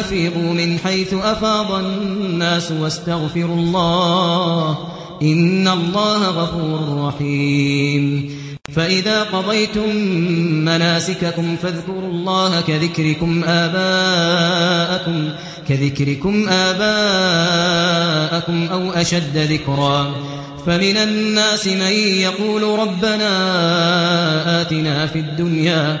أفيضوا من حيث أفاض الناس واستغفروا الله إن الله غفور رحيم. فإذا قضيتم مناسككم فاذكروا الله كذكركم آباءكم كذكركم آباءكم أو أشد ذكرا. فمن الناس من يقول ربنا آتنا في الدنيا